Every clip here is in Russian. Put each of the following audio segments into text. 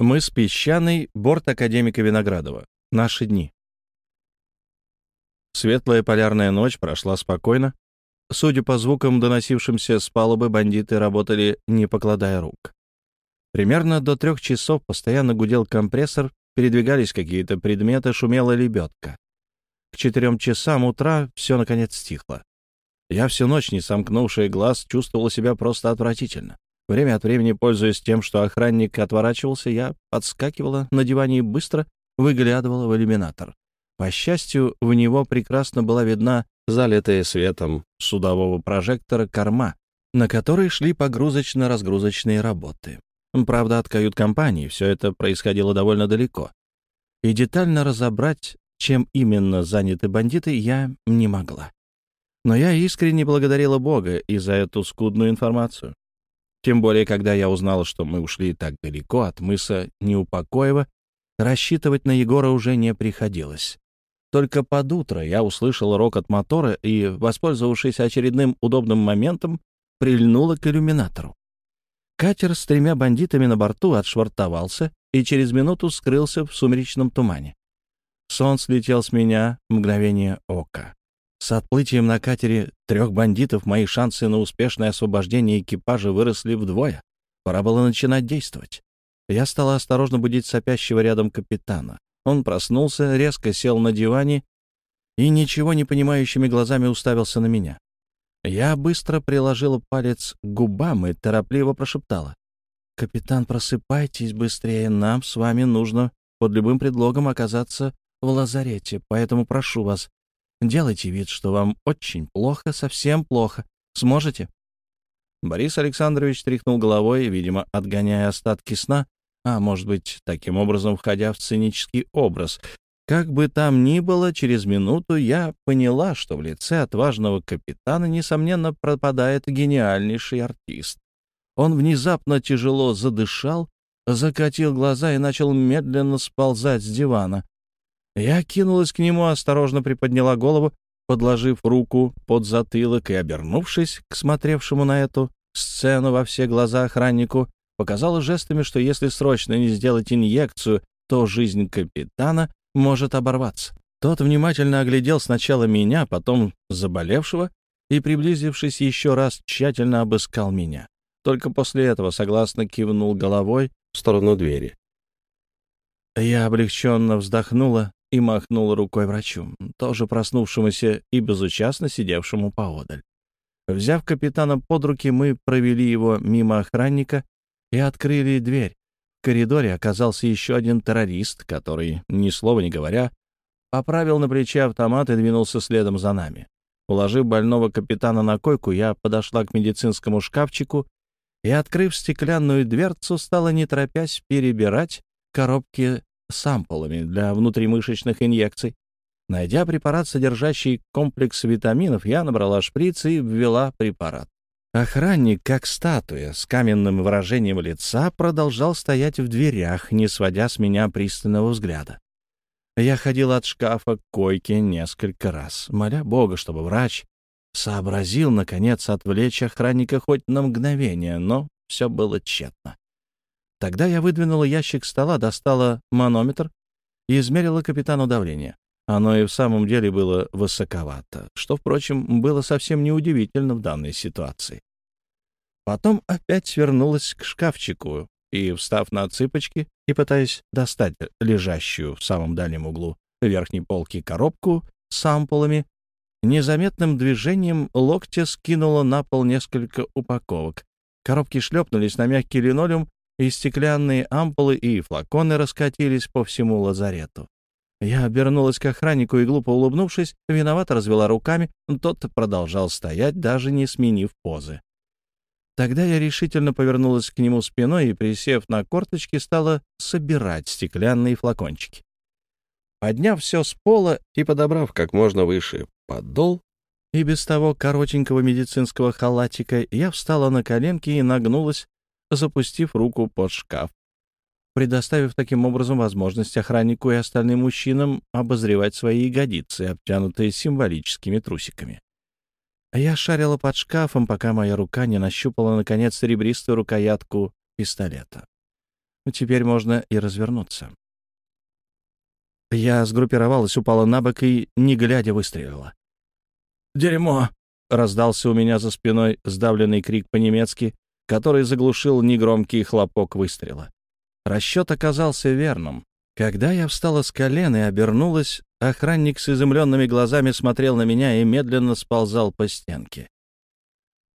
Мы с Песчаной, борт академика Виноградова. Наши дни. Светлая полярная ночь прошла спокойно. Судя по звукам, доносившимся с палубы, бандиты работали, не покладая рук. Примерно до трех часов постоянно гудел компрессор, передвигались какие-то предметы, шумела лебедка. К четырем часам утра все, наконец, стихло. Я всю ночь, не сомкнувший глаз, чувствовал себя просто отвратительно. Время от времени, пользуясь тем, что охранник отворачивался, я подскакивала на диване и быстро выглядывала в иллюминатор. По счастью, в него прекрасно была видна залитая светом судового прожектора корма, на которой шли погрузочно-разгрузочные работы. Правда, от кают-компании все это происходило довольно далеко. И детально разобрать, чем именно заняты бандиты, я не могла. Но я искренне благодарила Бога и за эту скудную информацию. Тем более, когда я узнала, что мы ушли так далеко от мыса Неупокоева, рассчитывать на Егора уже не приходилось. Только под утро я услышал рокот мотора и, воспользовавшись очередным удобным моментом, прильнула к иллюминатору. Катер с тремя бандитами на борту отшвартовался и через минуту скрылся в сумеречном тумане. Сон слетел с меня мгновение ока. С отплытием на катере трех бандитов мои шансы на успешное освобождение экипажа выросли вдвое. Пора было начинать действовать. Я стала осторожно будить сопящего рядом капитана. Он проснулся, резко сел на диване и ничего не понимающими глазами уставился на меня. Я быстро приложила палец к губам и торопливо прошептала. «Капитан, просыпайтесь быстрее, нам с вами нужно под любым предлогом оказаться в лазарете, поэтому прошу вас, Делайте вид, что вам очень плохо, совсем плохо. Сможете?» Борис Александрович тряхнул головой, видимо, отгоняя остатки сна, а, может быть, таким образом входя в сценический образ. Как бы там ни было, через минуту я поняла, что в лице отважного капитана, несомненно, пропадает гениальнейший артист. Он внезапно тяжело задышал, закатил глаза и начал медленно сползать с дивана. Я кинулась к нему, осторожно приподняла голову, подложив руку под затылок и, обернувшись к смотревшему на эту сцену во все глаза охраннику, показала жестами, что если срочно не сделать инъекцию, то жизнь капитана может оборваться. Тот внимательно оглядел сначала меня, потом заболевшего и, приблизившись еще раз, тщательно обыскал меня. Только после этого согласно кивнул головой в сторону двери. Я облегченно вздохнула и махнул рукой врачу, тоже проснувшемуся и безучастно сидевшему поодаль. Взяв капитана под руки, мы провели его мимо охранника и открыли дверь. В коридоре оказался еще один террорист, который, ни слова не говоря, поправил на плече автомат и двинулся следом за нами. Уложив больного капитана на койку, я подошла к медицинскому шкафчику и, открыв стеклянную дверцу, стала, не торопясь, перебирать коробки с ампулами для внутримышечных инъекций. Найдя препарат, содержащий комплекс витаминов, я набрала шприц и ввела препарат. Охранник, как статуя, с каменным выражением лица, продолжал стоять в дверях, не сводя с меня пристального взгляда. Я ходил от шкафа к койке несколько раз, моля Бога, чтобы врач сообразил, наконец, отвлечь охранника хоть на мгновение, но все было тщетно. Тогда я выдвинула ящик стола, достала манометр и измерила капитану давление. Оно и в самом деле было высоковато, что, впрочем, было совсем неудивительно в данной ситуации. Потом опять свернулась к шкафчику и, встав на цыпочки и пытаясь достать лежащую в самом дальнем углу верхней полки коробку с ампулами, незаметным движением локтя скинула на пол несколько упаковок. Коробки шлепнулись на мягкий линолеум и стеклянные ампулы и флаконы раскатились по всему лазарету. Я обернулась к охраннику и, глупо улыбнувшись, виновато развела руками, тот продолжал стоять, даже не сменив позы. Тогда я решительно повернулась к нему спиной и, присев на корточки, стала собирать стеклянные флакончики. Подняв все с пола и подобрав как можно выше подол, и без того коротенького медицинского халатика, я встала на коленки и нагнулась, запустив руку под шкаф, предоставив таким образом возможность охраннику и остальным мужчинам обозревать свои ягодицы, обтянутые символическими трусиками. Я шарила под шкафом, пока моя рука не нащупала, наконец, серебристую рукоятку пистолета. Теперь можно и развернуться. Я сгруппировалась, упала на бок и, не глядя, выстрелила. «Дерьмо!» — раздался у меня за спиной сдавленный крик по-немецки, который заглушил негромкий хлопок выстрела. Расчет оказался верным. Когда я встала с колен и обернулась, охранник с изумленными глазами смотрел на меня и медленно сползал по стенке.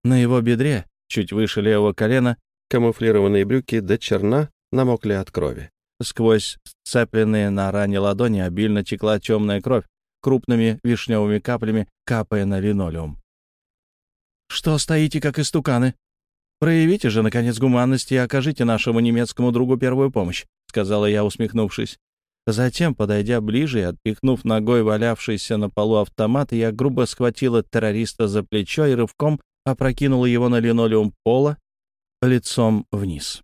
На его бедре, чуть выше левого колена, камуфлированные брюки до черна намокли от крови. Сквозь сцепленные на ране ладони обильно текла темная кровь, крупными вишневыми каплями капая на линолеум. «Что стоите, как истуканы? Проявите же, наконец, гуманность и окажите нашему немецкому другу первую помощь», — сказала я, усмехнувшись. Затем, подойдя ближе и отпихнув ногой валявшийся на полу автомат, я грубо схватила террориста за плечо и рывком опрокинула его на линолеум пола лицом вниз.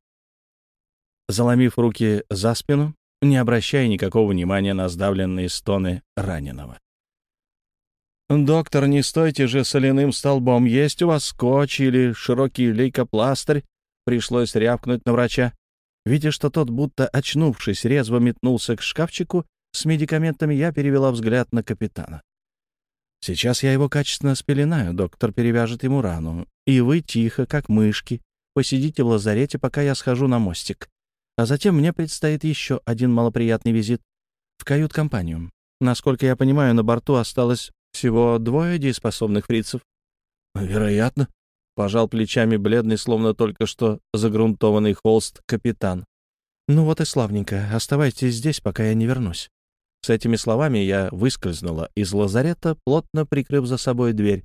Заломив руки за спину, не обращая никакого внимания на сдавленные стоны раненого. «Доктор, не стойте же соляным столбом. Есть у вас скотч или широкий лейкопластырь?» Пришлось рявкнуть на врача. Видя, что тот, будто очнувшись, резво метнулся к шкафчику с медикаментами, я перевела взгляд на капитана. «Сейчас я его качественно спеленаю, доктор перевяжет ему рану. И вы тихо, как мышки, посидите в лазарете, пока я схожу на мостик. А затем мне предстоит еще один малоприятный визит в кают-компанию. Насколько я понимаю, на борту осталось всего двое дееспособных фрицев. Вероятно, пожал плечами бледный, словно только что загрунтованный холст капитан. Ну вот и славненько, оставайтесь здесь, пока я не вернусь. С этими словами я выскользнула из лазарета, плотно прикрыв за собой дверь.